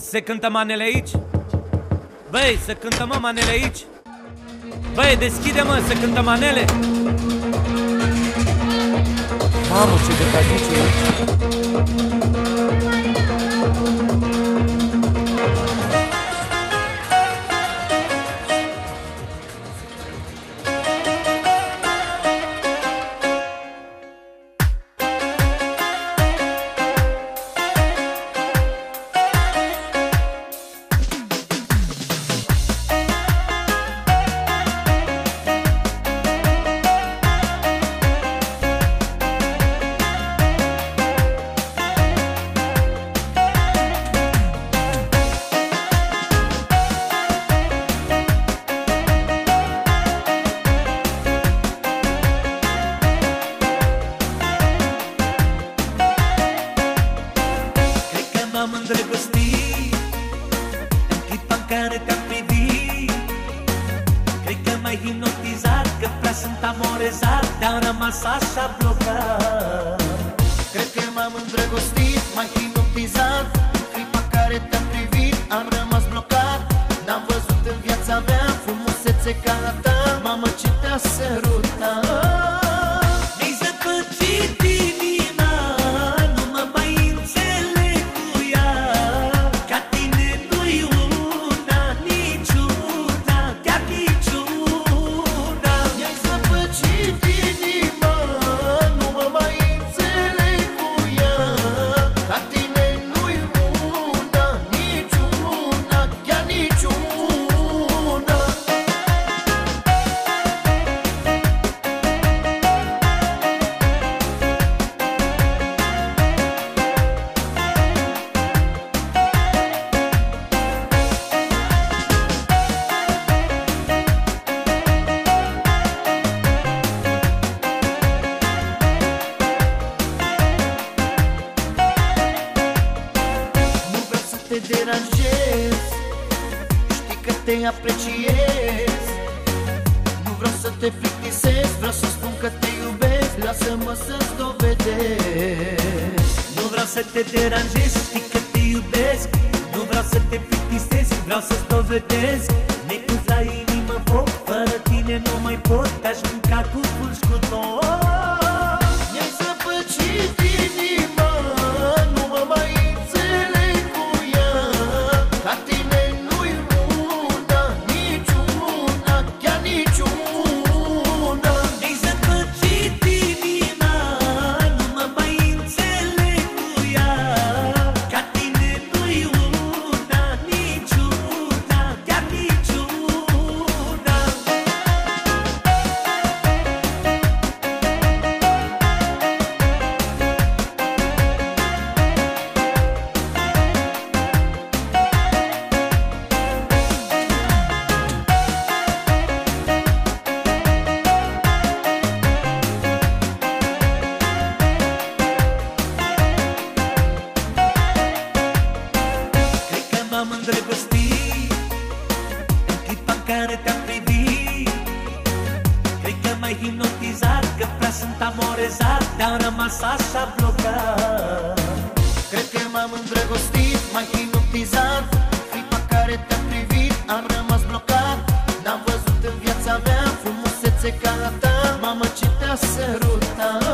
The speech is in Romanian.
Se cântă manele aici? Băi, să cântă mă manele aici? Băi, deschide mă, să cântă manele Mamă, ce de aici îndrăgostit În clipa în care te-am privit. Cred că m-ai hipnotizat Că prea sunt amorezat Te-am rămas așa blocat. Cred că m-am îndrăgostit M-ai hipnotizat. În clipa în care te-am privit Am rămas blocat. N-am văzut în viața mea Frumusețe ca a ta. Mamă ce te-a deranjez Știi că te apreciez. Nu vreau să te plictisesc Vreau să spun că te iubesc. Lasă-mă să-ți dovedesc. Nu vreau să te deranjez Știi că te iubesc. Nu vreau să te plictisesc Vreau să-ți dovedesc. Necuz la inimă foc Fără tine nu mai pot. Te-aș care te-am privit. Cred că m-ai hipnotizat Că prea sunt amorezat Te-am rămas așa blocat. Cred că m-am îndrăgostit M-ai hipnotizat. În clipa în care te-am privit Am rămas blocat. N-am văzut în viața mea Frumusețe ca a ta. Mamă ce te-a sărutat